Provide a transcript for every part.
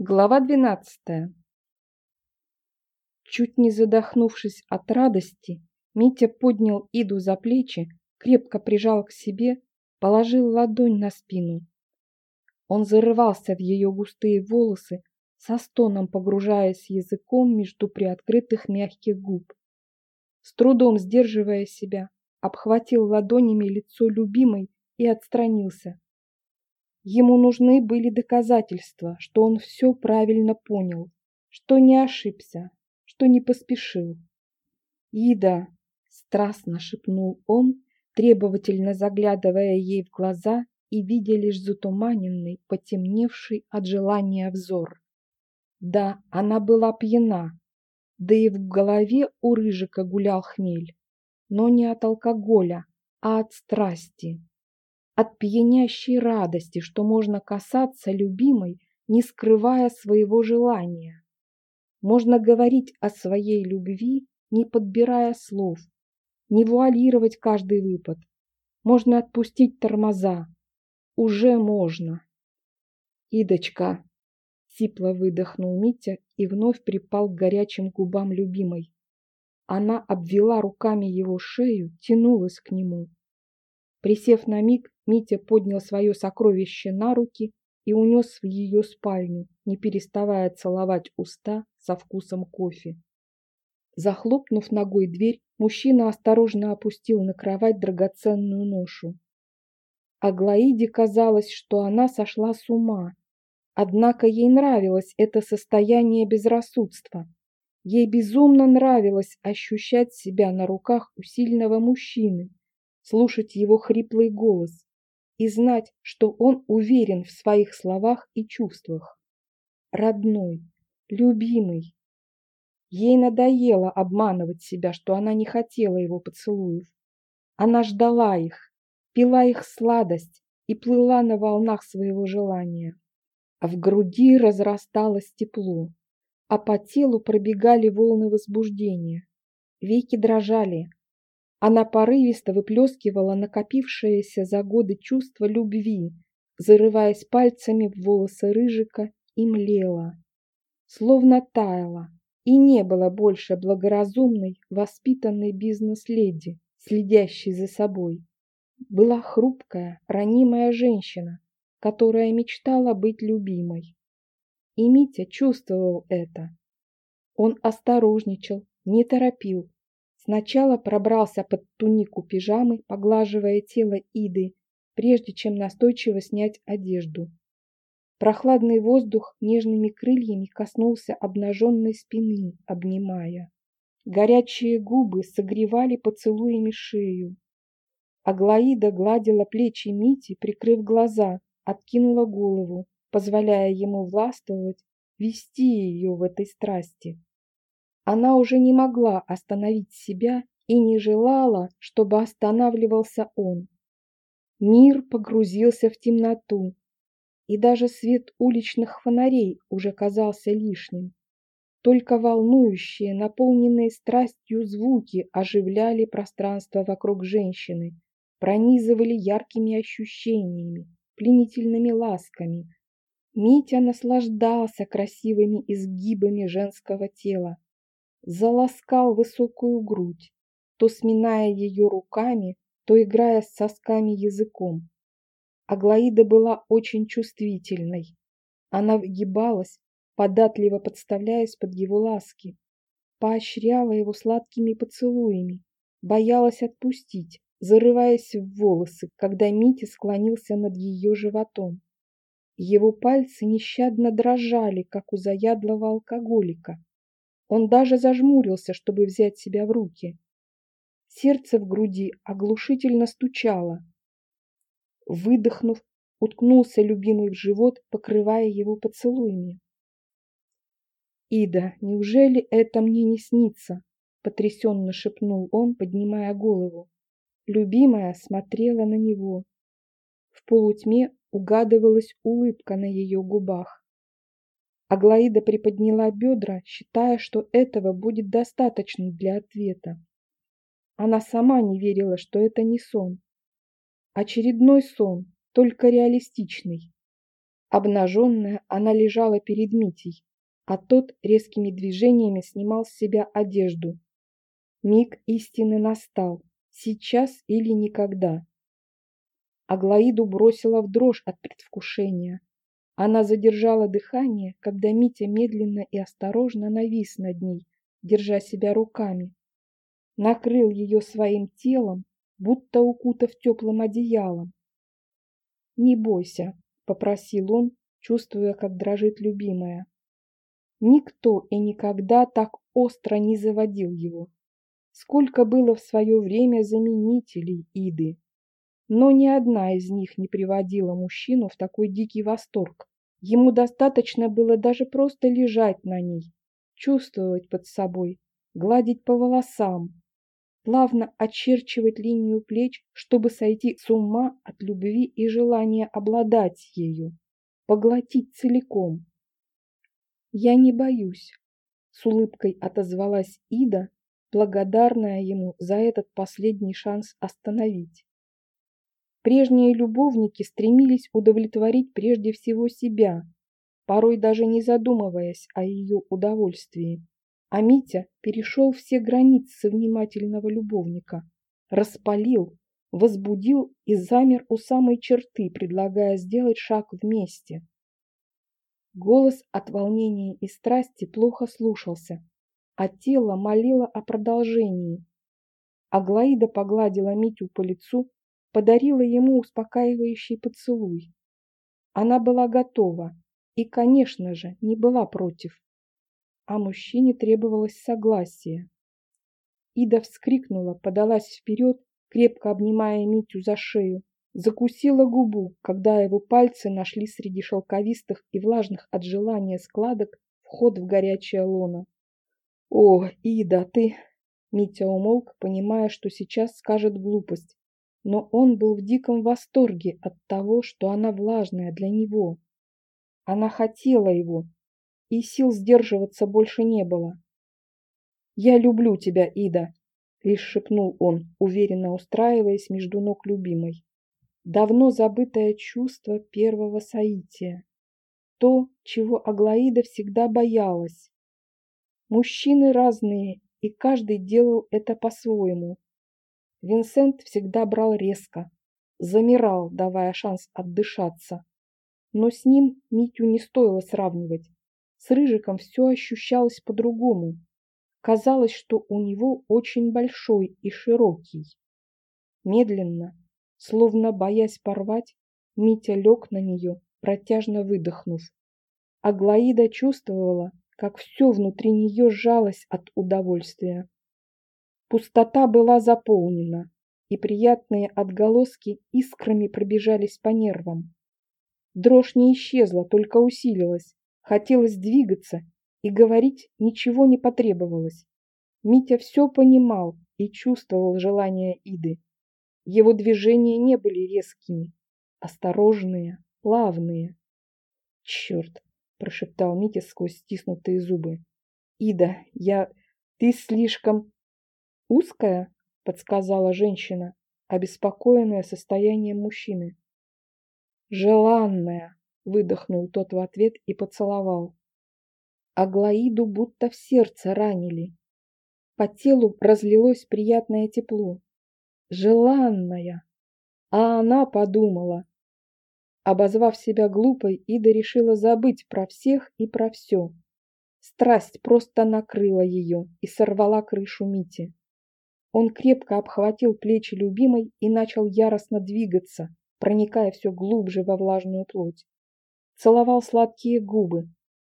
Глава двенадцатая. Чуть не задохнувшись от радости, Митя поднял Иду за плечи, крепко прижал к себе, положил ладонь на спину. Он зарывался в ее густые волосы, со стоном погружаясь языком между приоткрытых мягких губ. С трудом сдерживая себя, обхватил ладонями лицо любимой и отстранился. Ему нужны были доказательства, что он все правильно понял, что не ошибся, что не поспешил. «Ида!» – страстно шепнул он, требовательно заглядывая ей в глаза и видя лишь затуманенный, потемневший от желания взор. Да, она была пьяна, да и в голове у Рыжика гулял хмель, но не от алкоголя, а от страсти от пьянящей радости, что можно касаться любимой, не скрывая своего желания. Можно говорить о своей любви, не подбирая слов, не вуалировать каждый выпад. Можно отпустить тормоза. Уже можно. «Идочка!» — сипло выдохнул Митя и вновь припал к горячим губам любимой. Она обвела руками его шею, тянулась к нему. Присев на миг, Митя поднял свое сокровище на руки и унес в ее спальню, не переставая целовать уста со вкусом кофе. Захлопнув ногой дверь, мужчина осторожно опустил на кровать драгоценную ношу. Аглаиде казалось, что она сошла с ума. Однако ей нравилось это состояние безрассудства. Ей безумно нравилось ощущать себя на руках у сильного мужчины, слушать его хриплый голос и знать, что он уверен в своих словах и чувствах. Родной, любимый. Ей надоело обманывать себя, что она не хотела его поцелуев. Она ждала их, пила их сладость и плыла на волнах своего желания. А в груди разрасталось тепло, а по телу пробегали волны возбуждения. Веки дрожали, она порывисто выплескивала накопившееся за годы чувство любви, зарываясь пальцами в волосы рыжика и млела. Словно таяла, и не было больше благоразумной, воспитанной бизнес-леди, следящей за собой. Была хрупкая, ранимая женщина, которая мечтала быть любимой. И Митя чувствовал это. Он осторожничал, не торопил, Сначала пробрался под тунику пижамы, поглаживая тело Иды, прежде чем настойчиво снять одежду. Прохладный воздух нежными крыльями коснулся обнаженной спины, обнимая. Горячие губы согревали поцелуями шею. Аглаида гладила плечи Мити, прикрыв глаза, откинула голову, позволяя ему властвовать, вести ее в этой страсти. Она уже не могла остановить себя и не желала, чтобы останавливался он. Мир погрузился в темноту, и даже свет уличных фонарей уже казался лишним. Только волнующие, наполненные страстью звуки оживляли пространство вокруг женщины, пронизывали яркими ощущениями, пленительными ласками. Митя наслаждался красивыми изгибами женского тела, заласкал высокую грудь, то сминая ее руками, то играя с сосками языком. Аглаида была очень чувствительной. Она выгибалась, податливо подставляясь под его ласки, поощряла его сладкими поцелуями, боялась отпустить, зарываясь в волосы, когда Митя склонился над ее животом. Его пальцы нещадно дрожали, как у заядлого алкоголика. Он даже зажмурился, чтобы взять себя в руки. Сердце в груди оглушительно стучало. Выдохнув, уткнулся любимый в живот, покрывая его поцелуями. «Ида, неужели это мне не снится?» — потрясенно шепнул он, поднимая голову. Любимая смотрела на него. В полутьме угадывалась улыбка на ее губах. Аглаида приподняла бедра, считая, что этого будет достаточно для ответа. Она сама не верила, что это не сон. Очередной сон, только реалистичный. Обнаженная, она лежала перед Митей, а тот резкими движениями снимал с себя одежду. Миг истины настал, сейчас или никогда. Аглаиду бросила в дрожь от предвкушения. Она задержала дыхание, когда Митя медленно и осторожно навис над ней, держа себя руками. Накрыл ее своим телом, будто укутав теплым одеялом. «Не бойся», — попросил он, чувствуя, как дрожит любимая. Никто и никогда так остро не заводил его. Сколько было в свое время заменителей Иды. Но ни одна из них не приводила мужчину в такой дикий восторг. Ему достаточно было даже просто лежать на ней, чувствовать под собой, гладить по волосам, плавно очерчивать линию плеч, чтобы сойти с ума от любви и желания обладать ею, поглотить целиком. «Я не боюсь», — с улыбкой отозвалась Ида, благодарная ему за этот последний шанс остановить. Прежние любовники стремились удовлетворить прежде всего себя, порой даже не задумываясь о ее удовольствии. А Митя перешел все границы внимательного любовника, распалил, возбудил и замер у самой черты, предлагая сделать шаг вместе. Голос от волнения и страсти плохо слушался, а тело молило о продолжении. Аглаида погладила Митю по лицу, подарила ему успокаивающий поцелуй. Она была готова и, конечно же, не была против. А мужчине требовалось согласие. Ида вскрикнула, подалась вперед, крепко обнимая Митю за шею, закусила губу, когда его пальцы нашли среди шелковистых и влажных от желания складок вход в горячее лоно. «О, Ида, ты...» Митя умолк, понимая, что сейчас скажет глупость но он был в диком восторге от того, что она влажная для него. Она хотела его, и сил сдерживаться больше не было. «Я люблю тебя, Ида», — лишь шепнул он, уверенно устраиваясь между ног любимой. Давно забытое чувство первого соития. То, чего Аглаида всегда боялась. Мужчины разные, и каждый делал это по-своему. Винсент всегда брал резко, замирал, давая шанс отдышаться. Но с ним Митю не стоило сравнивать. С Рыжиком все ощущалось по-другому. Казалось, что у него очень большой и широкий. Медленно, словно боясь порвать, Митя лег на нее, протяжно выдохнув. Аглаида чувствовала, как все внутри нее сжалось от удовольствия. Пустота была заполнена, и приятные отголоски искрами пробежались по нервам. Дрожь не исчезла, только усилилась. Хотелось двигаться, и говорить ничего не потребовалось. Митя все понимал и чувствовал желание Иды. Его движения не были резкими, осторожные, плавные. «Черт!» – прошептал Митя сквозь стиснутые зубы. «Ида, я... Ты слишком...» «Узкая?» – подсказала женщина, обеспокоенная состоянием мужчины. «Желанная!» – выдохнул тот в ответ и поцеловал. Аглаиду будто в сердце ранили. По телу разлилось приятное тепло. «Желанная!» А она подумала. Обозвав себя глупой, Ида решила забыть про всех и про все. Страсть просто накрыла ее и сорвала крышу Мити. Он крепко обхватил плечи любимой и начал яростно двигаться, проникая все глубже во влажную плоть. Целовал сладкие губы,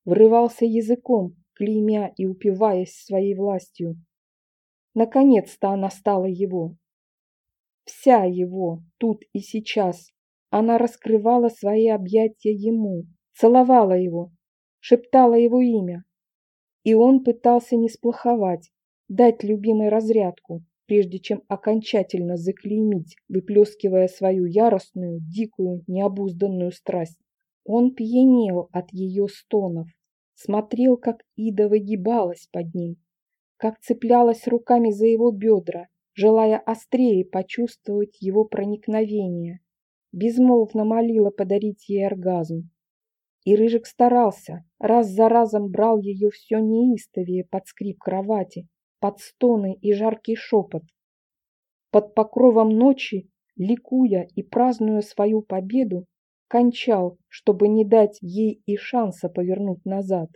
врывался языком, клеймя и упиваясь своей властью. Наконец-то она стала его. Вся его, тут и сейчас. Она раскрывала свои объятия ему, целовала его, шептала его имя. И он пытался не сплоховать, дать любимой разрядку, прежде чем окончательно заклеймить, выплескивая свою яростную, дикую, необузданную страсть. Он пьянел от ее стонов, смотрел, как Ида выгибалась под ним, как цеплялась руками за его бедра, желая острее почувствовать его проникновение, безмолвно молила подарить ей оргазм. И Рыжик старался, раз за разом брал ее все неистовее под скрип кровати, под стоны и жаркий шепот. Под покровом ночи, ликуя и празднуя свою победу, кончал, чтобы не дать ей и шанса повернуть назад.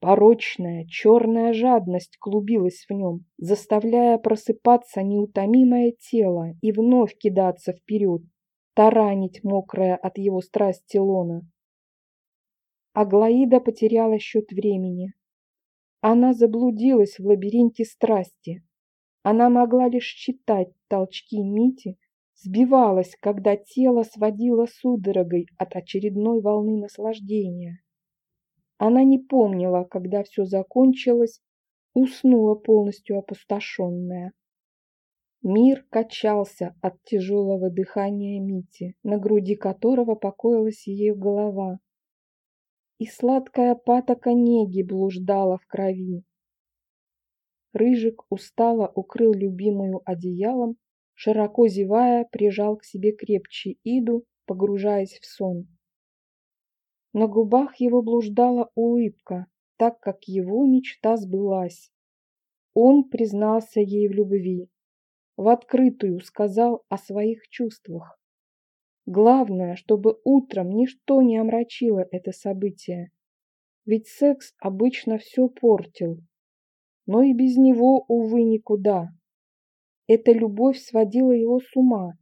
Порочная, черная жадность клубилась в нем, заставляя просыпаться неутомимое тело и вновь кидаться вперед, таранить мокрое от его страсти лона. Аглаида потеряла счет времени. Она заблудилась в лабиринте страсти. Она могла лишь читать толчки Мити, сбивалась, когда тело сводило судорогой от очередной волны наслаждения. Она не помнила, когда все закончилось, уснула полностью опустошенная. Мир качался от тяжелого дыхания Мити, на груди которого покоилась ее голова. И сладкая патока неги блуждала в крови. Рыжик устало укрыл любимую одеялом, широко зевая, прижал к себе крепче Иду, погружаясь в сон. На губах его блуждала улыбка, так как его мечта сбылась. Он признался ей в любви, в открытую сказал о своих чувствах. Главное, чтобы утром ничто не омрачило это событие, ведь секс обычно все портил. Но и без него, увы, никуда. Эта любовь сводила его с ума.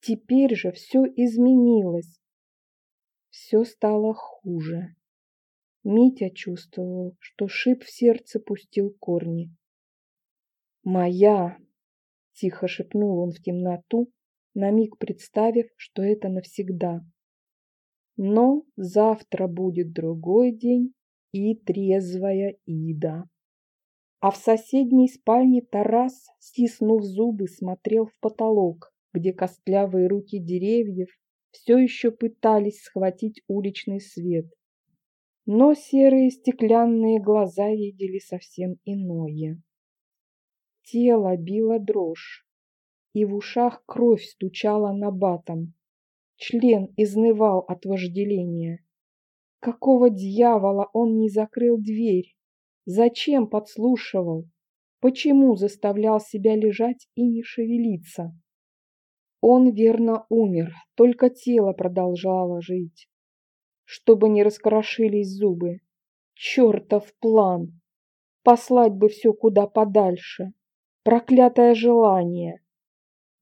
Теперь же все изменилось все стало хуже. Митя чувствовал, что шип в сердце пустил корни. «Моя!» — тихо шепнул он в темноту, на миг представив, что это навсегда. Но завтра будет другой день и трезвая Ида. А в соседней спальне Тарас, стиснув зубы, смотрел в потолок, где костлявые руки деревьев все еще пытались схватить уличный свет. Но серые стеклянные глаза видели совсем иное. Тело било дрожь, и в ушах кровь стучала на батом. Член изнывал от вожделения. Какого дьявола он не закрыл дверь? Зачем подслушивал? Почему заставлял себя лежать и не шевелиться? Он верно умер, только тело продолжало жить. Чтобы не раскрошились зубы. Чертов план! Послать бы все куда подальше. Проклятое желание.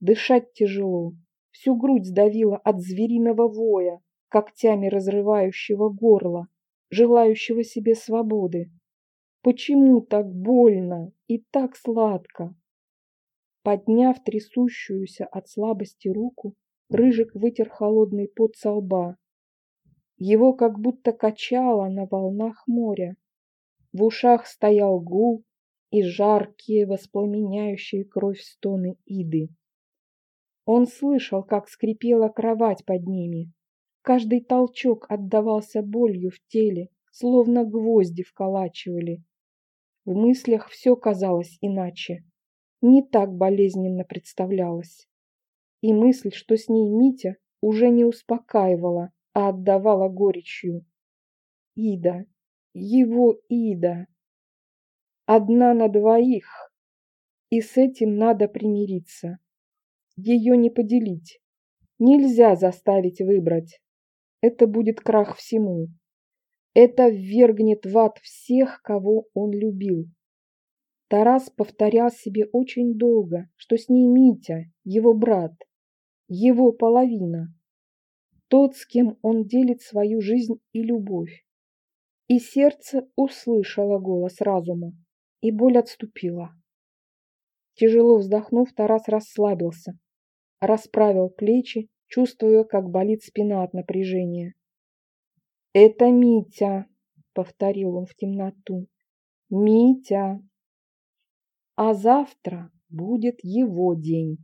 Дышать тяжело. Всю грудь сдавило от звериного воя, когтями разрывающего горло, желающего себе свободы. Почему так больно и так сладко? Подняв трясущуюся от слабости руку, Рыжик вытер холодный пот со лба. Его как будто качало на волнах моря. В ушах стоял гул и жаркие, воспламеняющие кровь стоны Иды. Он слышал, как скрипела кровать под ними. Каждый толчок отдавался болью в теле, словно гвозди вколачивали. В мыслях все казалось иначе не так болезненно представлялась. И мысль, что с ней Митя, уже не успокаивала, а отдавала горечью. Ида, его Ида. Одна на двоих, и с этим надо примириться. Ее не поделить. Нельзя заставить выбрать. Это будет крах всему. Это ввергнет в ад всех, кого он любил. Тарас повторял себе очень долго, что с ней Митя, его брат, его половина, тот, с кем он делит свою жизнь и любовь. И сердце услышало голос разума, и боль отступила. Тяжело вздохнув, Тарас расслабился, расправил плечи, чувствуя, как болит спина от напряжения. «Это Митя!» — повторил он в темноту. «Митя!» А завтра будет его день.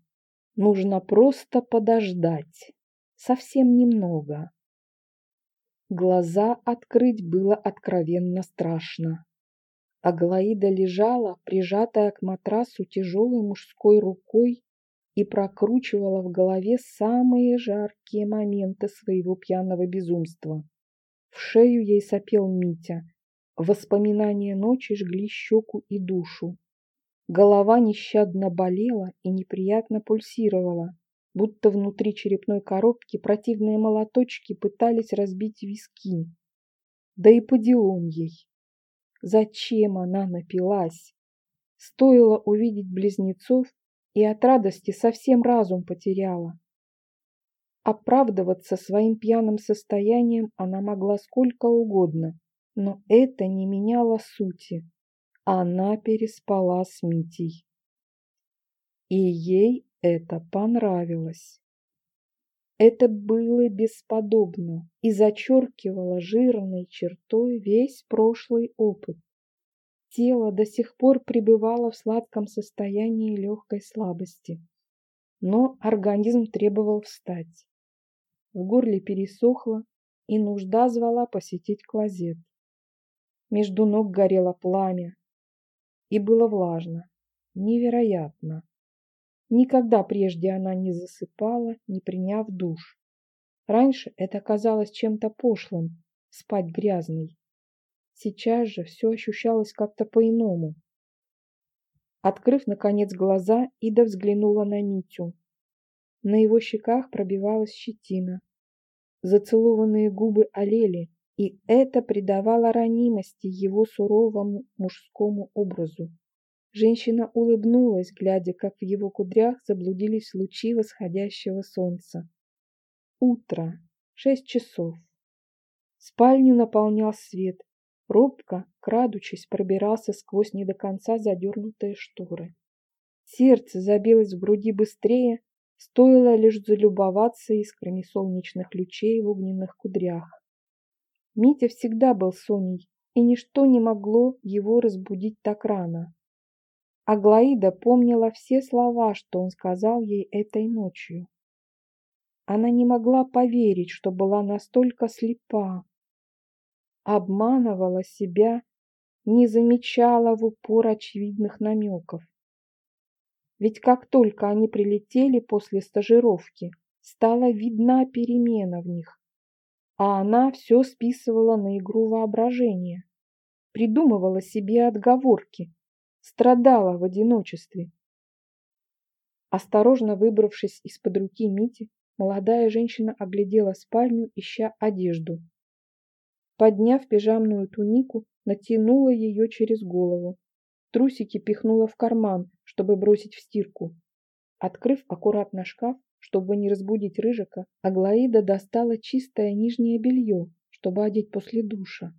Нужно просто подождать. Совсем немного. Глаза открыть было откровенно страшно. Аглаида лежала, прижатая к матрасу тяжелой мужской рукой и прокручивала в голове самые жаркие моменты своего пьяного безумства. В шею ей сопел Митя. Воспоминания ночи жгли щеку и душу. Голова нещадно болела и неприятно пульсировала, будто внутри черепной коробки противные молоточки пытались разбить виски. Да и по делам ей. Зачем она напилась? Стоило увидеть близнецов, и от радости совсем разум потеряла. Оправдываться своим пьяным состоянием она могла сколько угодно, но это не меняло сути. Она переспала с Митей. И ей это понравилось. Это было бесподобно и зачеркивало жирной чертой весь прошлый опыт. Тело до сих пор пребывало в сладком состоянии легкой слабости, но организм требовал встать. В горле пересохло, и нужда звала посетить клозет. Между ног горело пламя, и было влажно, невероятно. Никогда прежде она не засыпала, не приняв душ. Раньше это казалось чем-то пошлым – спать грязной. Сейчас же все ощущалось как-то по-иному. Открыв, наконец, глаза, Ида взглянула на Митю. На его щеках пробивалась щетина. Зацелованные губы олели, и это придавало ранимости его суровому мужскому образу. Женщина улыбнулась, глядя, как в его кудрях заблудились лучи восходящего солнца. Утро. Шесть часов. Спальню наполнял свет. Робко, крадучись, пробирался сквозь не до конца задернутые шторы. Сердце забилось в груди быстрее, стоило лишь залюбоваться искрами солнечных лучей в огненных кудрях. Митя всегда был Соней, и ничто не могло его разбудить так рано. Аглаида помнила все слова, что он сказал ей этой ночью. Она не могла поверить, что была настолько слепа. Обманывала себя, не замечала в упор очевидных намеков. Ведь как только они прилетели после стажировки, стала видна перемена в них а она все списывала на игру воображения, придумывала себе отговорки, страдала в одиночестве. Осторожно выбравшись из-под руки Мити, молодая женщина оглядела спальню, ища одежду. Подняв пижамную тунику, натянула ее через голову. Трусики пихнула в карман, чтобы бросить в стирку. Открыв аккуратно шкаф, чтобы не разбудить Рыжика, Аглаида достала чистое нижнее белье, чтобы одеть после душа.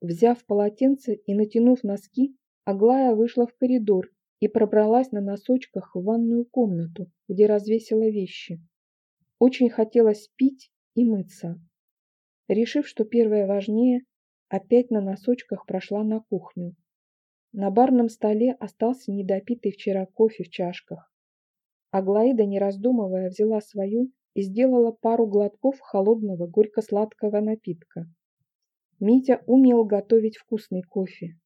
Взяв полотенце и натянув носки, Аглая вышла в коридор и пробралась на носочках в ванную комнату, где развесила вещи. Очень хотелось пить и мыться. Решив, что первое важнее, опять на носочках прошла на кухню. На барном столе остался недопитый вчера кофе в чашках. Аглаида, не раздумывая, взяла свою и сделала пару глотков холодного горько-сладкого напитка. Митя умел готовить вкусный кофе.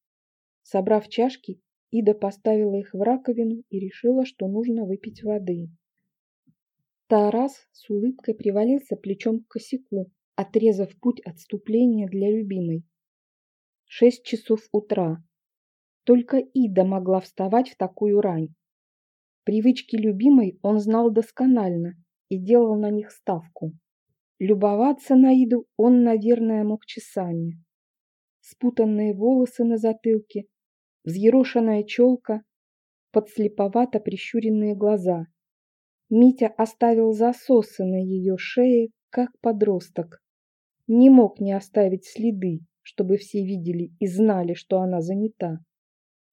Собрав чашки, Ида поставила их в раковину и решила, что нужно выпить воды. Тарас с улыбкой привалился плечом к косяку, отрезав путь отступления для любимой. Шесть часов утра. Только Ида могла вставать в такую рань. Привычки любимой он знал досконально и делал на них ставку. Любоваться на Иду он, наверное, мог часами. Спутанные волосы на затылке, взъерошенная челка, подслеповато прищуренные глаза. Митя оставил засосы на ее шее, как подросток. Не мог не оставить следы, чтобы все видели и знали, что она занята.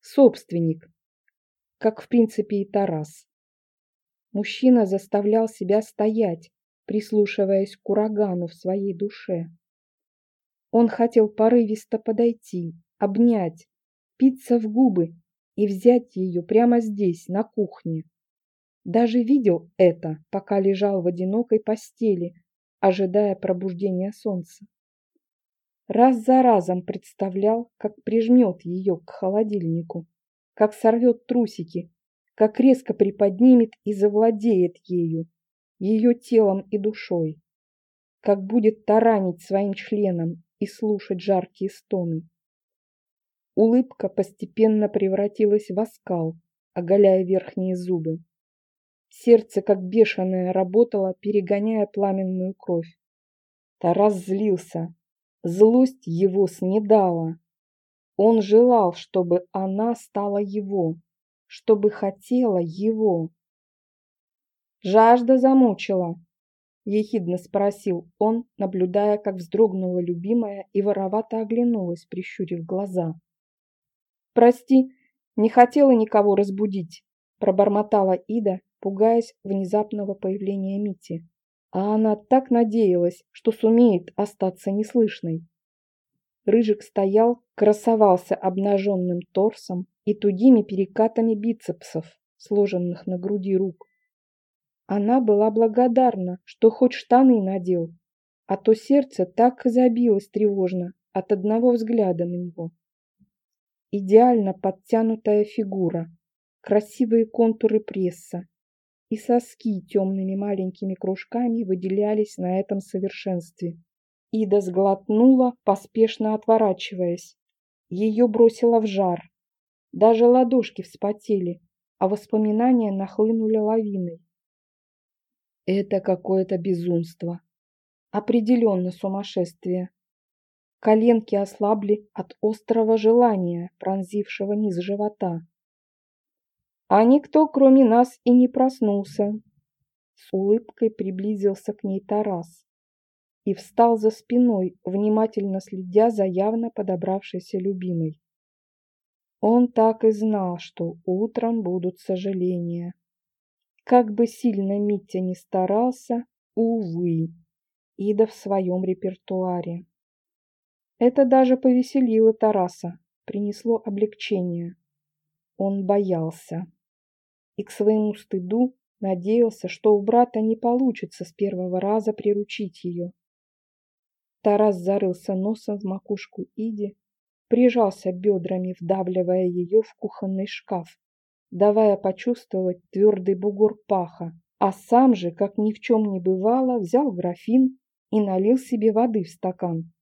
Собственник, как в принципе и Тарас. Мужчина заставлял себя стоять, прислушиваясь к урагану в своей душе. Он хотел порывисто подойти, обнять, питься в губы и взять ее прямо здесь, на кухне. Даже видел это, пока лежал в одинокой постели, ожидая пробуждения солнца. Раз за разом представлял, как прижмет ее к холодильнику, как сорвет трусики, как резко приподнимет и завладеет ею, ее телом и душой, как будет таранить своим членом и слушать жаркие стоны. Улыбка постепенно превратилась в оскал, оголяя верхние зубы. Сердце, как бешеное, работало, перегоняя пламенную кровь. Тарас злился. Злость его снедала. Он желал, чтобы она стала его, чтобы хотела его. «Жажда замучила?» — ехидно спросил он, наблюдая, как вздрогнула любимая и воровато оглянулась, прищурив глаза. «Прости, не хотела никого разбудить», – пробормотала Ида, пугаясь внезапного появления Мити. А она так надеялась, что сумеет остаться неслышной. Рыжик стоял, красовался обнаженным торсом и тугими перекатами бицепсов, сложенных на груди рук. Она была благодарна, что хоть штаны надел, а то сердце так забилось тревожно от одного взгляда на него идеально подтянутая фигура, красивые контуры пресса и соски темными маленькими кружками выделялись на этом совершенстве. Ида сглотнула, поспешно отворачиваясь. Ее бросило в жар. Даже ладошки вспотели, а воспоминания нахлынули лавиной. Это какое-то безумство. Определенно сумасшествие. Коленки ослабли от острого желания, пронзившего низ живота. А никто, кроме нас, и не проснулся. С улыбкой приблизился к ней Тарас и встал за спиной, внимательно следя за явно подобравшейся любимой. Он так и знал, что утром будут сожаления. Как бы сильно Митя ни старался, увы, Ида в своем репертуаре. Это даже повеселило Тараса, принесло облегчение. Он боялся. И к своему стыду надеялся, что у брата не получится с первого раза приручить ее. Тарас зарылся носом в макушку Иди, прижался бедрами, вдавливая ее в кухонный шкаф, давая почувствовать твердый бугор паха, а сам же, как ни в чем не бывало, взял графин и налил себе воды в стакан.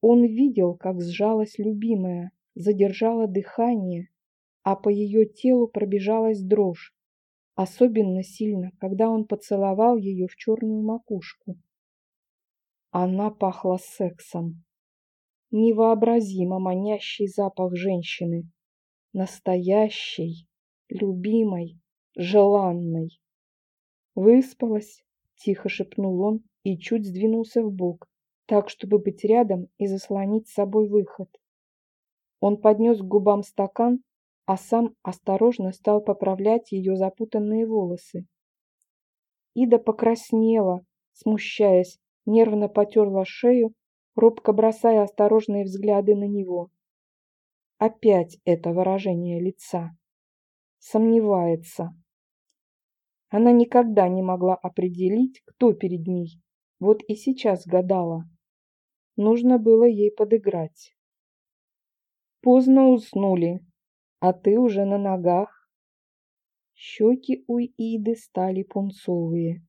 Он видел, как сжалась любимая, задержала дыхание, а по ее телу пробежалась дрожь, особенно сильно, когда он поцеловал ее в черную макушку. Она пахла сексом. Невообразимо манящий запах женщины. Настоящей, любимой, желанной. «Выспалась?» – тихо шепнул он и чуть сдвинулся в бок, так, чтобы быть рядом и заслонить с собой выход. Он поднес к губам стакан, а сам осторожно стал поправлять ее запутанные волосы. Ида покраснела, смущаясь, нервно потерла шею, робко бросая осторожные взгляды на него. Опять это выражение лица. Сомневается. Она никогда не могла определить, кто перед ней. Вот и сейчас гадала. Нужно было ей подыграть. Поздно уснули, а ты уже на ногах. Щеки у Иды стали пунцовые,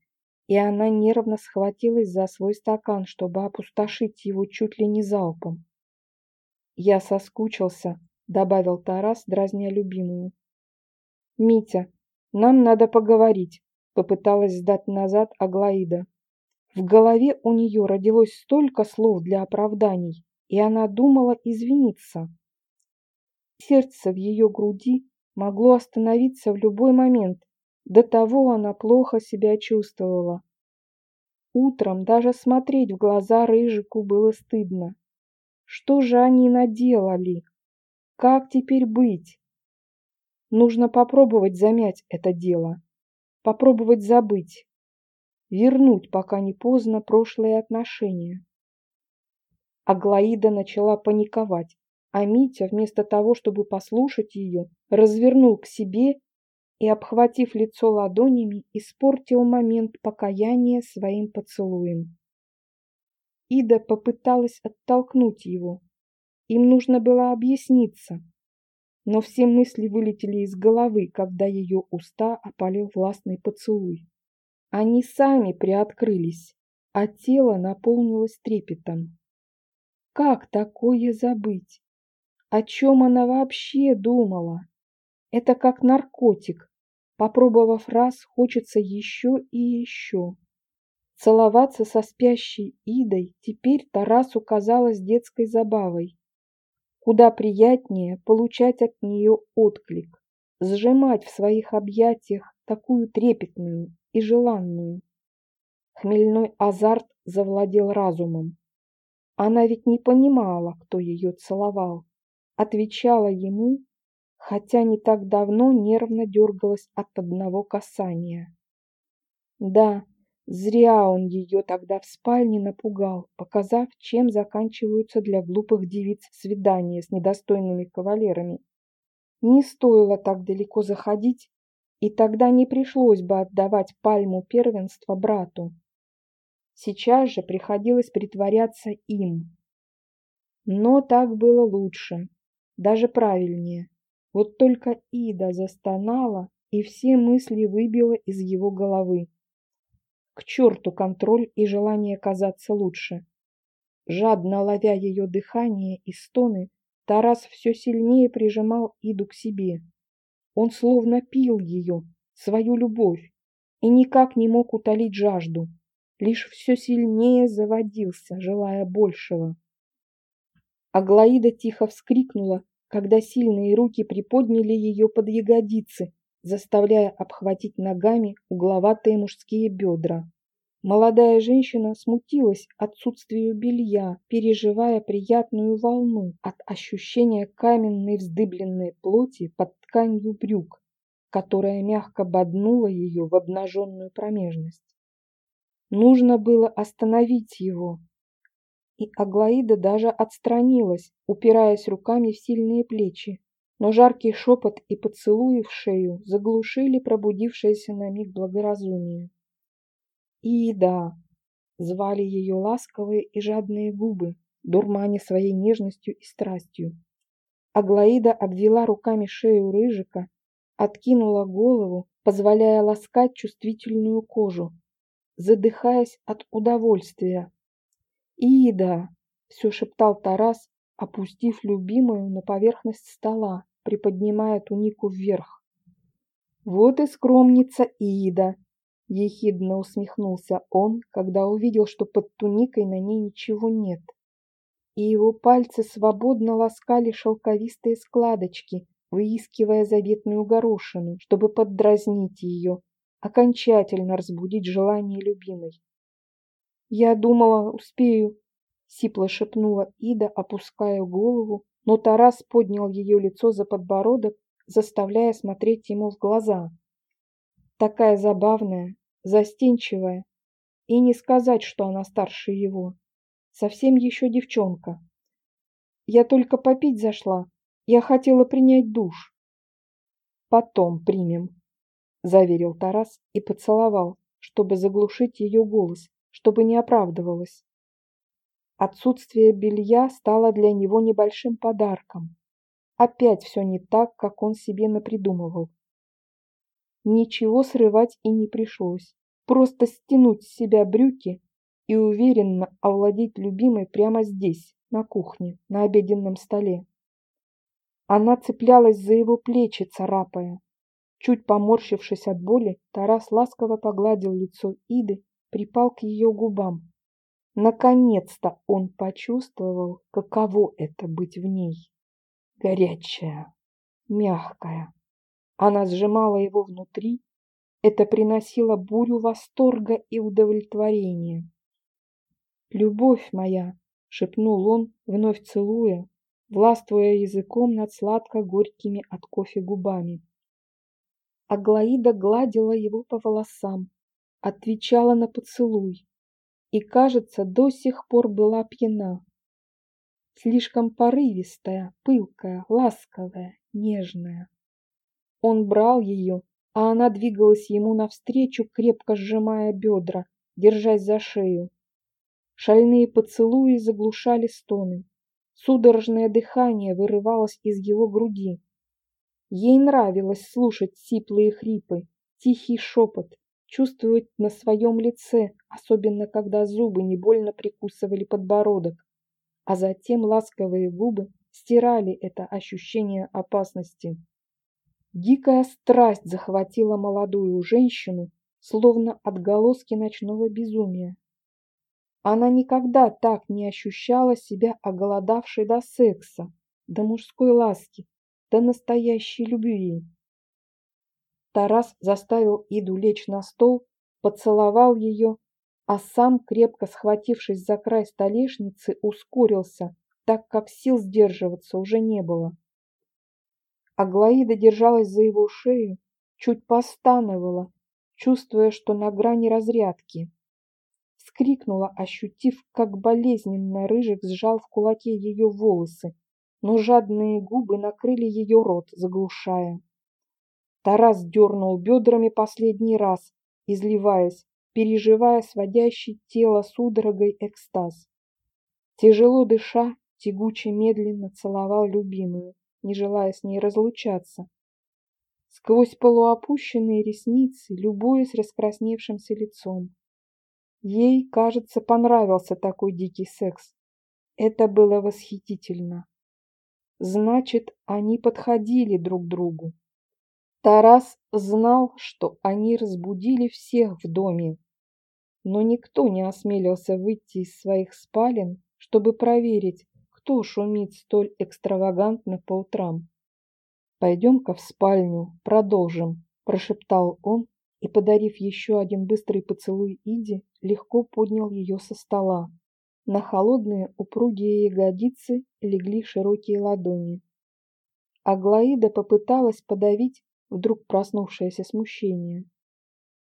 и она нервно схватилась за свой стакан, чтобы опустошить его чуть ли не залпом. «Я соскучился», — добавил Тарас, дразня любимую. «Митя, нам надо поговорить», — попыталась сдать назад Аглаида. В голове у нее родилось столько слов для оправданий, и она думала извиниться. Сердце в ее груди могло остановиться в любой момент, до того она плохо себя чувствовала. Утром даже смотреть в глаза Рыжику было стыдно. Что же они наделали? Как теперь быть? Нужно попробовать замять это дело, попробовать забыть вернуть, пока не поздно, прошлые отношения. Аглаида начала паниковать, а Митя, вместо того, чтобы послушать ее, развернул к себе и, обхватив лицо ладонями, испортил момент покаяния своим поцелуем. Ида попыталась оттолкнуть его. Им нужно было объясниться. Но все мысли вылетели из головы, когда ее уста опалил властный поцелуй. Они сами приоткрылись, а тело наполнилось трепетом. Как такое забыть? О чем она вообще думала? Это как наркотик. Попробовав раз, хочется еще и еще. Целоваться со спящей Идой теперь Тарасу казалось детской забавой. Куда приятнее получать от нее отклик, сжимать в своих объятиях такую трепетную и желанную. Хмельной азарт завладел разумом. Она ведь не понимала, кто ее целовал. Отвечала ему, хотя не так давно нервно дергалась от одного касания. Да, зря он ее тогда в спальне напугал, показав, чем заканчиваются для глупых девиц свидания с недостойными кавалерами. Не стоило так далеко заходить, и тогда не пришлось бы отдавать пальму первенства брату. Сейчас же приходилось притворяться им. Но так было лучше, даже правильнее. Вот только Ида застонала и все мысли выбила из его головы. К черту контроль и желание казаться лучше. Жадно ловя ее дыхание и стоны, Тарас все сильнее прижимал Иду к себе. Он словно пил ее, свою любовь, и никак не мог утолить жажду лишь все сильнее заводился, желая большего. Аглаида тихо вскрикнула, когда сильные руки приподняли ее под ягодицы, заставляя обхватить ногами угловатые мужские бедра. Молодая женщина смутилась отсутствию белья, переживая приятную волну от ощущения каменной вздыбленной плоти под тканью брюк, которая мягко боднула ее в обнаженную промежность. Нужно было остановить его. И Аглаида даже отстранилась, упираясь руками в сильные плечи. Но жаркий шепот и поцелуи в шею заглушили пробудившееся на миг благоразумие. И да, звали ее ласковые и жадные губы, дурманя своей нежностью и страстью. Аглаида обвела руками шею рыжика, откинула голову, позволяя ласкать чувствительную кожу, задыхаясь от удовольствия. «Ида!» — все шептал Тарас, опустив любимую на поверхность стола, приподнимая тунику вверх. «Вот и скромница Ида!» — ехидно усмехнулся он, когда увидел, что под туникой на ней ничего нет. И его пальцы свободно ласкали шелковистые складочки, выискивая заветную горошину, чтобы поддразнить ее, окончательно разбудить желание любимой. «Я думала, успею», — сипло шепнула Ида, опуская голову, но Тарас поднял ее лицо за подбородок, заставляя смотреть ему в глаза. Такая забавная, застенчивая, и не сказать, что она старше его. Совсем еще девчонка. Я только попить зашла. Я хотела принять душ. Потом примем, заверил Тарас и поцеловал, чтобы заглушить ее голос, чтобы не оправдывалась. Отсутствие белья стало для него небольшим подарком. Опять все не так, как он себе напридумывал. Ничего срывать и не пришлось. Просто стянуть с себя брюки и уверенно овладеть любимой прямо здесь, на кухне, на обеденном столе. Она цеплялась за его плечи, царапая, Чуть поморщившись от боли, Тарас ласково погладил лицо Иды, припал к ее губам. Наконец-то он почувствовал, каково это быть в ней. Горячая, мягкая. Она сжимала его внутри. Это приносило бурю восторга и удовлетворения. «Любовь моя!» — шепнул он, вновь целуя, властвуя языком над сладко-горькими от кофе губами. Аглаида гладила его по волосам, отвечала на поцелуй и, кажется, до сих пор была пьяна. Слишком порывистая, пылкая, ласковая, нежная. Он брал ее, а она двигалась ему навстречу, крепко сжимая бедра, держась за шею. Шальные поцелуи заглушали стоны. Судорожное дыхание вырывалось из его груди. Ей нравилось слушать сиплые хрипы, тихий шепот, чувствовать на своем лице, особенно когда зубы не больно прикусывали подбородок. а затем ласковые губы стирали это ощущение опасности. Дикая страсть захватила молодую женщину, словно отголоски ночного безумия. Она никогда так не ощущала себя оголодавшей до секса, до мужской ласки, до настоящей любви. Тарас заставил Иду лечь на стол, поцеловал ее, а сам, крепко схватившись за край столешницы, ускорился, так как сил сдерживаться уже не было. Аглаида держалась за его шею, чуть постановала, чувствуя, что на грани разрядки. Вскрикнула, ощутив, как болезненно Рыжик сжал в кулаке ее волосы, но жадные губы накрыли ее рот, заглушая. Тарас дернул бедрами последний раз, изливаясь, переживая сводящий тело судорогой экстаз. Тяжело дыша, тягуче медленно целовал любимую, не желая с ней разлучаться. Сквозь полуопущенные ресницы, любуясь раскрасневшимся лицом. Ей, кажется, понравился такой дикий секс. Это было восхитительно. Значит, они подходили друг другу. Тарас знал, что они разбудили всех в доме, но никто не осмелился выйти из своих спален, чтобы проверить, кто шумит столь экстравагантно по утрам. «Пойдем-ка в спальню, продолжим», – прошептал он и, подарив еще один быстрый поцелуй Иде, легко поднял ее со стола. На холодные упругие ягодицы легли широкие ладони. Аглаида попыталась подавить вдруг проснувшееся смущение.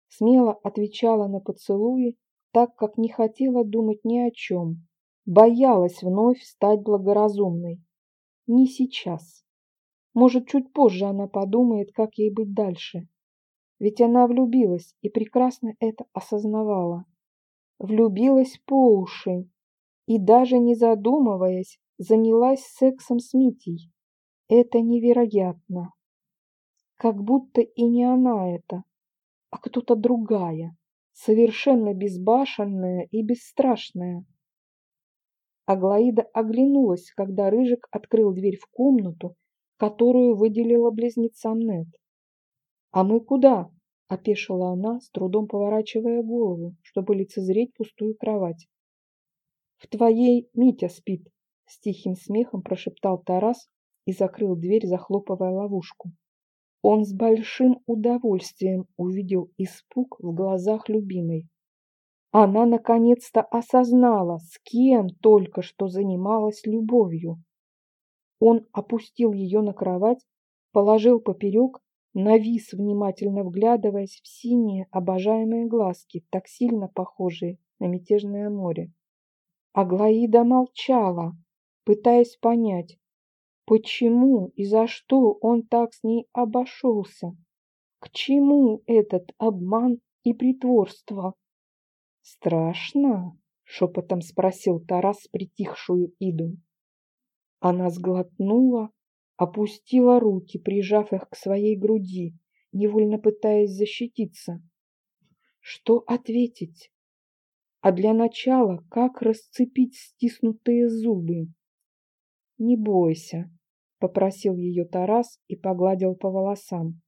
Смело отвечала на поцелуи, так как не хотела думать ни о чем, боялась вновь стать благоразумной. Не сейчас. Может, чуть позже она подумает, как ей быть дальше. Ведь она влюбилась и прекрасно это осознавала. Влюбилась по уши и даже не задумываясь, занялась сексом с Митей. Это невероятно. Как будто и не она это, а кто-то другая, совершенно безбашенная и бесстрашная. Аглаида оглянулась, когда Рыжик открыл дверь в комнату, которую выделила близнецам Нет. «А мы куда?» – опешила она, с трудом поворачивая голову, чтобы лицезреть пустую кровать. «В твоей Митя спит!» – с тихим смехом прошептал Тарас и закрыл дверь, захлопывая ловушку. Он с большим удовольствием увидел испуг в глазах любимой. Она наконец-то осознала, с кем только что занималась любовью. Он опустил ее на кровать, положил поперек, навис, внимательно вглядываясь в синие обожаемые глазки, так сильно похожие на мятежное море. Аглаида молчала, пытаясь понять, почему и за что он так с ней обошелся. К чему этот обман и притворство? Страшно? Шепотом спросил Тарас притихшую Иду. Она сглотнула, опустила руки, прижав их к своей груди, невольно пытаясь защититься. Что ответить? А для начала, как расцепить стиснутые зубы? «Не бойся», — попросил ее Тарас и погладил по волосам.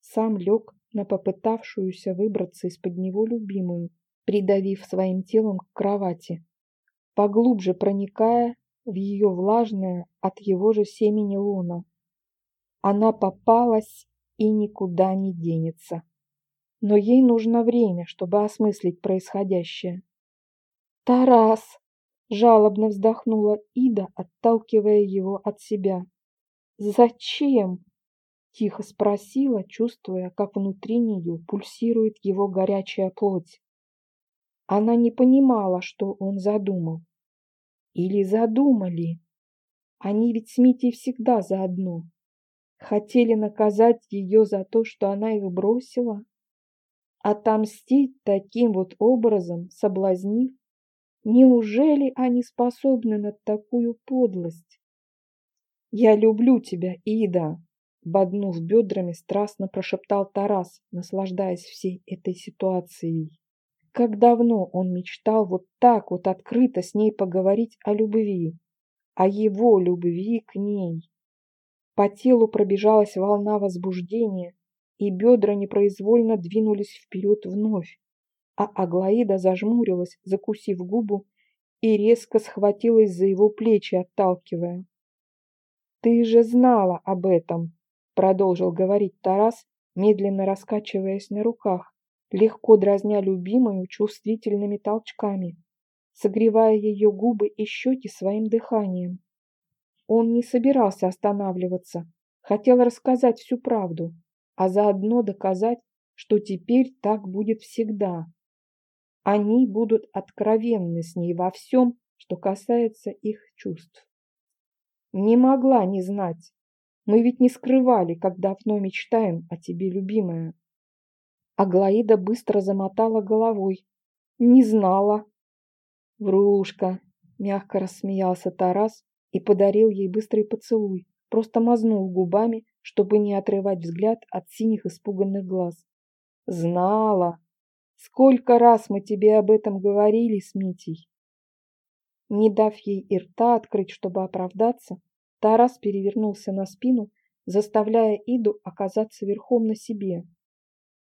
Сам лег на попытавшуюся выбраться из-под него любимую, придавив своим телом к кровати, поглубже проникая в ее влажное от его же семени лона. Она попалась и никуда не денется. Но ей нужно время, чтобы осмыслить происходящее. «Тарас!» – жалобно вздохнула Ида, отталкивая его от себя. «Зачем?» – тихо спросила, чувствуя, как внутри нее пульсирует его горячая плоть. Она не понимала, что он задумал. Или задумали. Они ведь с Митей всегда заодно. Хотели наказать ее за то, что она их бросила. Отомстить таким вот образом, соблазнив. Неужели они способны на такую подлость? «Я люблю тебя, Ида!» Боднув бедрами, страстно прошептал Тарас, наслаждаясь всей этой ситуацией. Как давно он мечтал вот так вот открыто с ней поговорить о любви. о его любви к ней. По телу пробежалась волна возбуждения, и бедра непроизвольно двинулись вперед вновь, а Аглаида зажмурилась, закусив губу, и резко схватилась за его плечи, отталкивая. «Ты же знала об этом!» — продолжил говорить Тарас, медленно раскачиваясь на руках, легко дразня любимую чувствительными толчками, согревая ее губы и щеки своим дыханием. Он не собирался останавливаться, хотел рассказать всю правду, а заодно доказать, что теперь так будет всегда. Они будут откровенны с ней во всем, что касается их чувств. Не могла не знать. Мы ведь не скрывали, как давно мечтаем о тебе, любимая. Аглаида быстро замотала головой. Не знала. Врушка, мягко рассмеялся Тарас и подарил ей быстрый поцелуй, просто мазнул губами, чтобы не отрывать взгляд от синих испуганных глаз. Знала. Сколько раз мы тебе об этом говорили с Митей. Не дав ей и рта открыть, чтобы оправдаться, Тарас перевернулся на спину, заставляя Иду оказаться верхом на себе.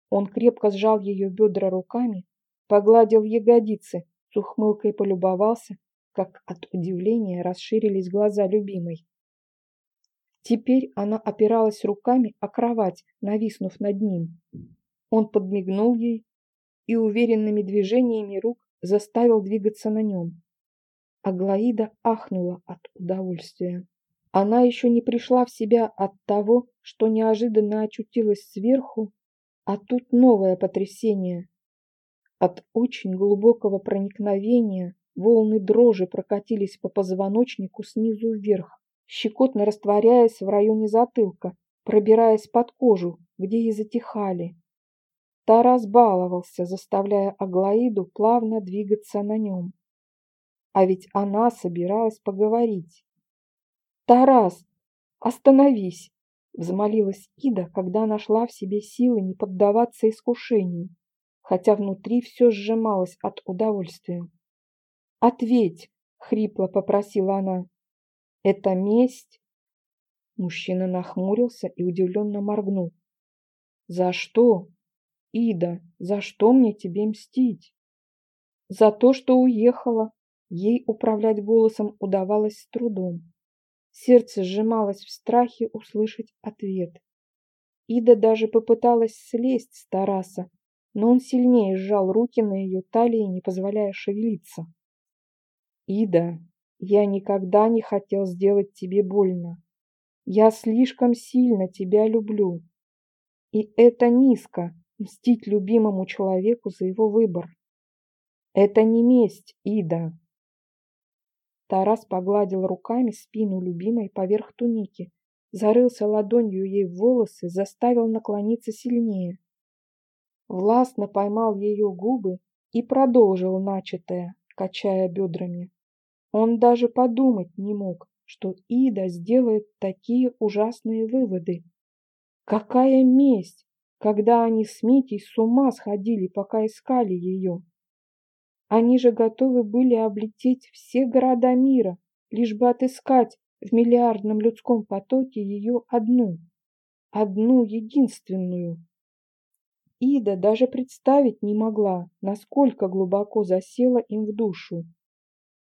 Он крепко сжал ее бедра руками, погладил ягодицы, с ухмылкой полюбовался, как от удивления расширились глаза любимой. Теперь она опиралась руками о кровать, нависнув над ним. Он подмигнул ей и уверенными движениями рук заставил двигаться на нем. Аглаида ахнула от удовольствия. Она еще не пришла в себя от того, что неожиданно очутилась сверху, а тут новое потрясение. От очень глубокого проникновения волны дрожи прокатились по позвоночнику снизу вверх, щекотно растворяясь в районе затылка, пробираясь под кожу, где и затихали. Тарас баловался, заставляя Аглаиду плавно двигаться на нем. А ведь она собиралась поговорить. «Тарас, остановись!» — взмолилась Ида, когда нашла в себе силы не поддаваться искушению, хотя внутри все сжималось от удовольствия. «Ответь!» — хрипло попросила она. «Это месть?» Мужчина нахмурился и удивленно моргнул. «За что? Ида, за что мне тебе мстить?» «За то, что уехала». Ей управлять голосом удавалось с трудом. Сердце сжималось в страхе услышать ответ. Ида даже попыталась слезть с Тараса, но он сильнее сжал руки на ее талии, не позволяя шевелиться. «Ида, я никогда не хотел сделать тебе больно. Я слишком сильно тебя люблю. И это низко — мстить любимому человеку за его выбор. Это не месть, Ида. Тарас погладил руками спину любимой поверх туники, зарылся ладонью ей в волосы, заставил наклониться сильнее. Властно поймал ее губы и продолжил начатое, качая бедрами. Он даже подумать не мог, что Ида сделает такие ужасные выводы. Какая месть, когда они с Митей с ума сходили, пока искали ее. Они же готовы были облететь все города мира, лишь бы отыскать в миллиардном людском потоке ее одну, одну единственную. Ида даже представить не могла, насколько глубоко засела им в душу.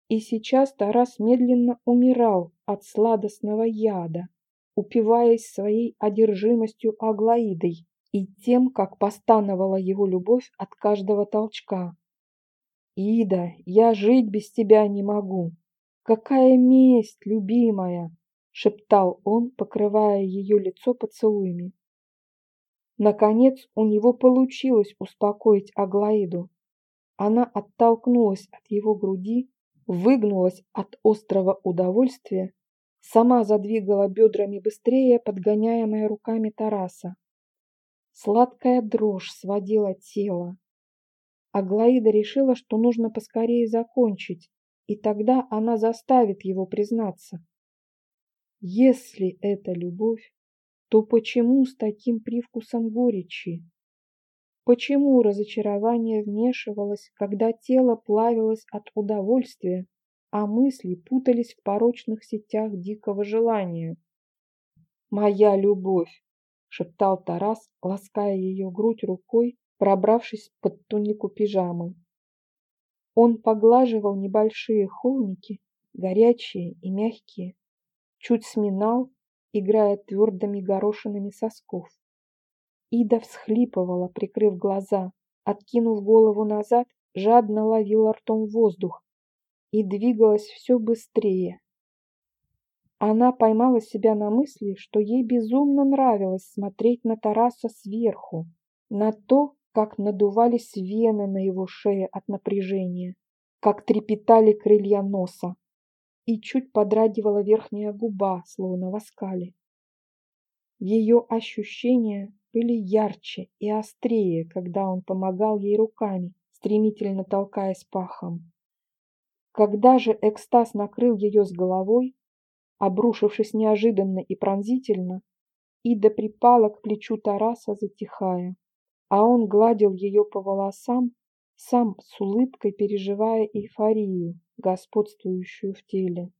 И сейчас Тарас медленно умирал от сладостного яда, упиваясь своей одержимостью Аглаидой и тем, как постановала его любовь от каждого толчка. Ида, я жить без тебя не могу. Какая месть, любимая, шептал он, покрывая ее лицо поцелуями. Наконец у него получилось успокоить Аглаиду. Она оттолкнулась от его груди, выгнулась от острого удовольствия, сама задвигала бедрами быстрее, подгоняемая руками Тараса. Сладкая дрожь сводила тело. Аглаида решила, что нужно поскорее закончить, и тогда она заставит его признаться. Если это любовь, то почему с таким привкусом горечи? Почему разочарование вмешивалось, когда тело плавилось от удовольствия, а мысли путались в порочных сетях дикого желания. «Моя любовь!» — шептал Тарас, лаская ее грудь рукой, пробравшись под тунику пижамы. Он поглаживал небольшие холмики, горячие и мягкие, чуть сминал, играя твердыми горошинами сосков. Ида всхлипывала, прикрыв глаза, откинув голову назад, жадно ловила ртом воздух и двигалась все быстрее. Она поймала себя на мысли, что ей безумно нравилось смотреть на Тараса сверху, на то, как надувались вены на его шее от напряжения, как трепетали крылья носа, и чуть подрагивала верхняя губа, словно в оскале. Ее ощущения были ярче и острее, когда он помогал ей руками, стремительно толкаясь пахом. Когда же экстаз накрыл ее с головой, обрушившись неожиданно и пронзительно, Ида припала к плечу Тараса, затихая, а он гладил ее по волосам, сам с улыбкой переживая эйфорию, господствующую в теле.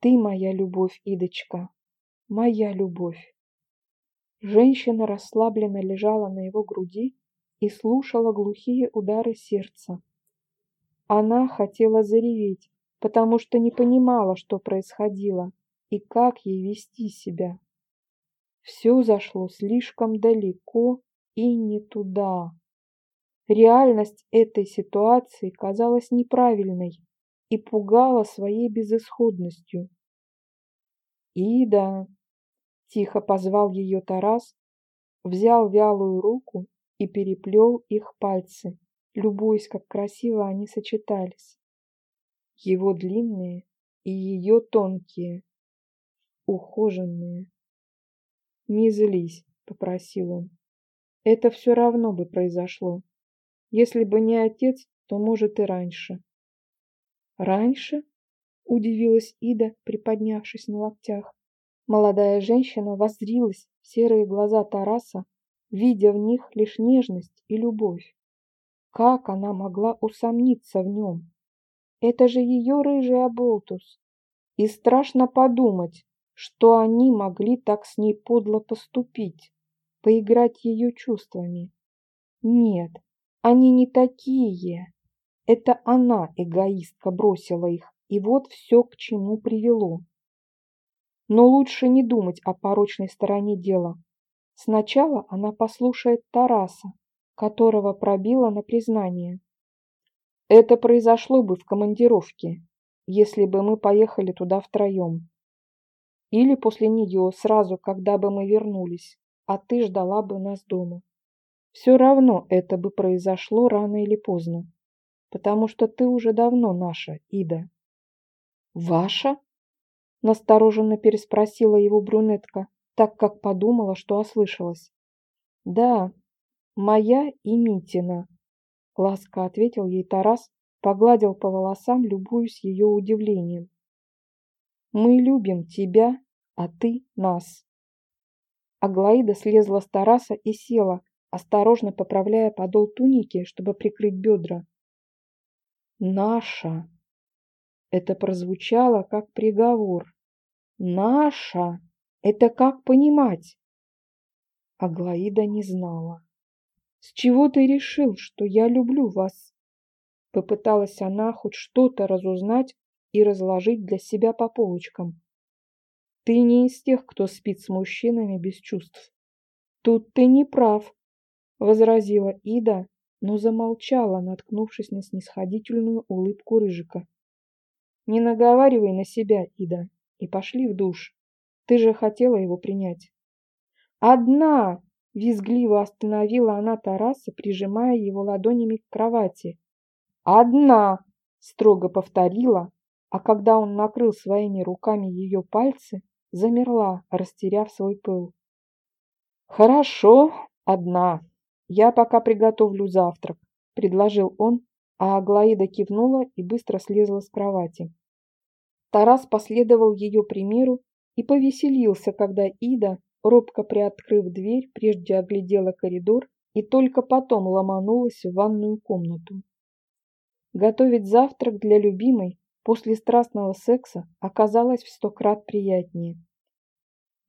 «Ты моя любовь, Идочка, моя любовь!» Женщина расслабленно лежала на его груди и слушала глухие удары сердца. Она хотела зареветь, потому что не понимала, что происходило и как ей вести себя. Все зашло слишком далеко и не туда. Реальность этой ситуации казалась неправильной и пугала своей безысходностью. «Ида!» — тихо позвал ее Тарас, взял вялую руку и переплел их пальцы, любуясь, как красиво они сочетались его длинные и ее тонкие, ухоженные. «Не злись», — попросил он. «Это все равно бы произошло. Если бы не отец, то, может, и раньше». «Раньше?» — удивилась Ида, приподнявшись на локтях. Молодая женщина воззрилась в серые глаза Тараса, видя в них лишь нежность и любовь. Как она могла усомниться в нем? Это же ее рыжий оболтус. И страшно подумать, что они могли так с ней подло поступить, поиграть ее чувствами. Нет, они не такие. Это она, эгоистка, бросила их, и вот все к чему привело. Но лучше не думать о порочной стороне дела. Сначала она послушает Тараса, которого пробила на признание. Это произошло бы в командировке, если бы мы поехали туда втроем. Или после нее, сразу, когда бы мы вернулись, а ты ждала бы нас дома. Все равно это бы произошло рано или поздно, потому что ты уже давно наша, Ида. Ваша? Настороженно переспросила его брюнетка, так как подумала, что ослышалась. Да, моя и Митина, ласко ответил ей Тарас, погладил по волосам, любуясь ее удивлением. Мы любим тебя, а ты нас. Аглаида слезла с Тараса и села, осторожно поправляя подол туники, чтобы прикрыть бедра. Наша. Это прозвучало как приговор. Наша. Это как понимать? Аглаида не знала. С чего ты решил, что я люблю вас? Попыталась она хоть что-то разузнать и разложить для себя по полочкам. Ты не из тех, кто спит с мужчинами без чувств. Тут ты не прав, возразила Ида, но замолчала, наткнувшись на снисходительную улыбку Рыжика. Не наговаривай на себя, Ида, и пошли в душ. Ты же хотела его принять. Одна, Визгливо остановила она Тараса, прижимая его ладонями к кровати. «Одна!» — строго повторила, а когда он накрыл своими руками ее пальцы, замерла, растеряв свой пыл. «Хорошо, одна. Я пока приготовлю завтрак», — предложил он, а Аглаида кивнула и быстро слезла с кровати. Тарас последовал ее примеру и повеселился, когда Ида, робко приоткрыв дверь, прежде оглядела коридор и только потом ломанулась в ванную комнату. Готовить завтрак для любимой после страстного секса оказалось в сто крат приятнее.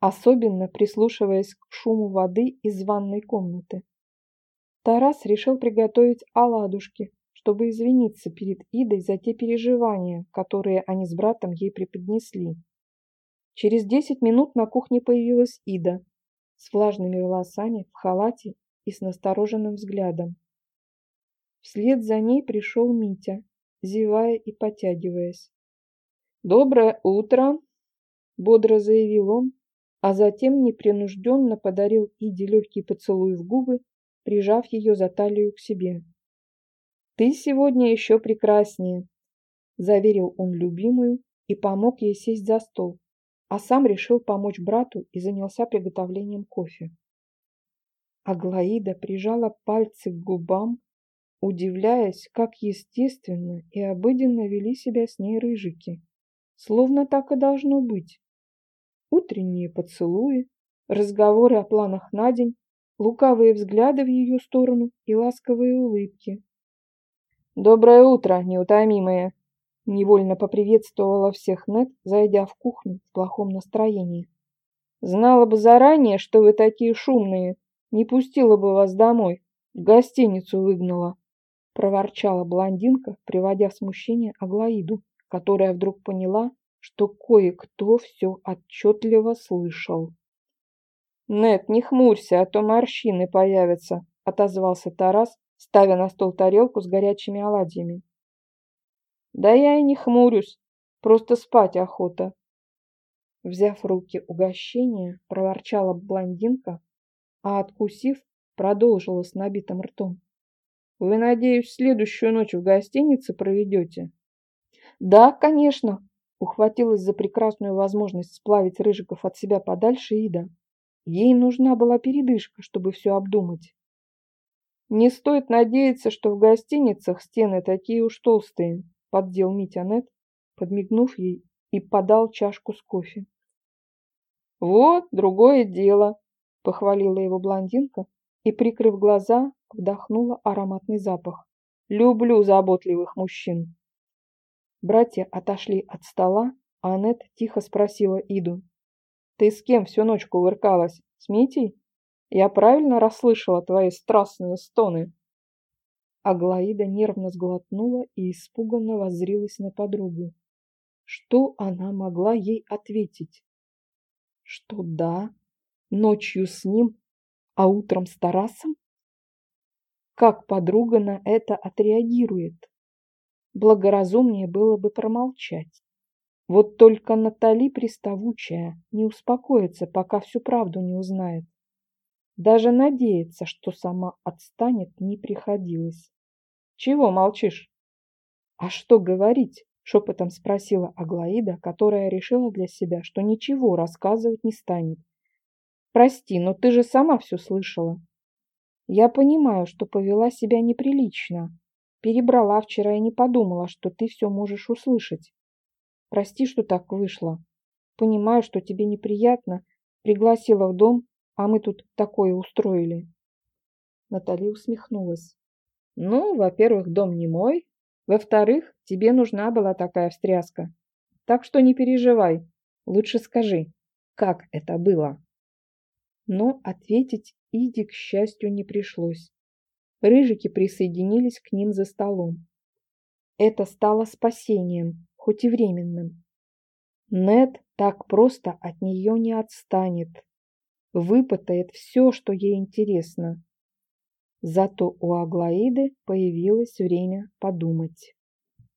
Особенно прислушиваясь к шуму воды из ванной комнаты. Тарас решил приготовить оладушки, чтобы извиниться перед Идой за те переживания, которые они с братом ей преподнесли. Через десять минут на кухне появилась Ида с влажными волосами, в халате и с настороженным взглядом. Вслед за ней пришел Митя, зевая и потягиваясь. «Доброе утро!» — бодро заявил он, а затем непринужденно подарил Иде легкий поцелуй в губы, прижав ее за талию к себе. «Ты сегодня еще прекраснее!» — заверил он любимую и помог ей сесть за стол, а сам решил помочь брату и занялся приготовлением кофе. Аглаида прижала пальцы к губам, удивляясь, как естественно и обыденно вели себя с ней рыжики. Словно так и должно быть. Утренние поцелуи, разговоры о планах на день, лукавые взгляды в ее сторону и ласковые улыбки. «Доброе утро, неутомимые!» Невольно поприветствовала всех Нет, зайдя в кухню в плохом настроении. «Знала бы заранее, что вы такие шумные, не пустила бы вас домой, в гостиницу выгнала проворчала блондинка, приводя в смущение Аглаиду, которая вдруг поняла, что кое-кто все отчетливо слышал. «Нет, не хмурься, а то морщины появятся», — отозвался Тарас, ставя на стол тарелку с горячими оладьями. «Да я и не хмурюсь, просто спать охота». Взяв в руки угощение, проворчала блондинка, а, откусив, продолжила с набитым ртом. Вы, надеюсь, следующую ночь в гостинице проведете? Да, конечно, ухватилась за прекрасную возможность сплавить Рыжиков от себя подальше Ида. Ей нужна была передышка, чтобы все обдумать. Не стоит надеяться, что в гостиницах стены такие уж толстые, поддел Митя Нет, подмигнув ей и подал чашку с кофе. Вот, другое дело, похвалила его блондинка и, прикрыв глаза, вдохнула ароматный запах. Люблю заботливых мужчин. Братья отошли от стола, а Аннет тихо спросила Иду. «Ты с кем всю ночь кувыркалась? С Митей? Я правильно расслышала твои страстные стоны?» Аглаида нервно сглотнула и испуганно воззрилась на подругу. Что она могла ей ответить? Что да, ночью с ним, а утром с Тарасом? как подруга на это отреагирует. Благоразумнее было бы промолчать. Вот только Натали приставучая не успокоится, пока всю правду не узнает. Даже надеяться, что сама отстанет, не приходилось. «Чего молчишь?» «А что говорить?» — шепотом спросила Аглаида, которая решила для себя, что ничего рассказывать не станет. «Прости, но ты же сама все слышала». Я понимаю, что повела себя неприлично. Перебрала вчера и не подумала, что ты все можешь услышать. Прости, что так вышло. Понимаю, что тебе неприятно. Пригласила в дом, а мы тут такое устроили. Наталья усмехнулась. Ну, во-первых, дом не мой. Во-вторых, тебе нужна была такая встряска. Так что не переживай. Лучше скажи, как это было. Но ответить Иде, к счастью, не пришлось. Рыжики присоединились к ним за столом. Это стало спасением, хоть и временным. Нед так просто от нее не отстанет. Выпытает все, что ей интересно. Зато у Аглаиды появилось время подумать.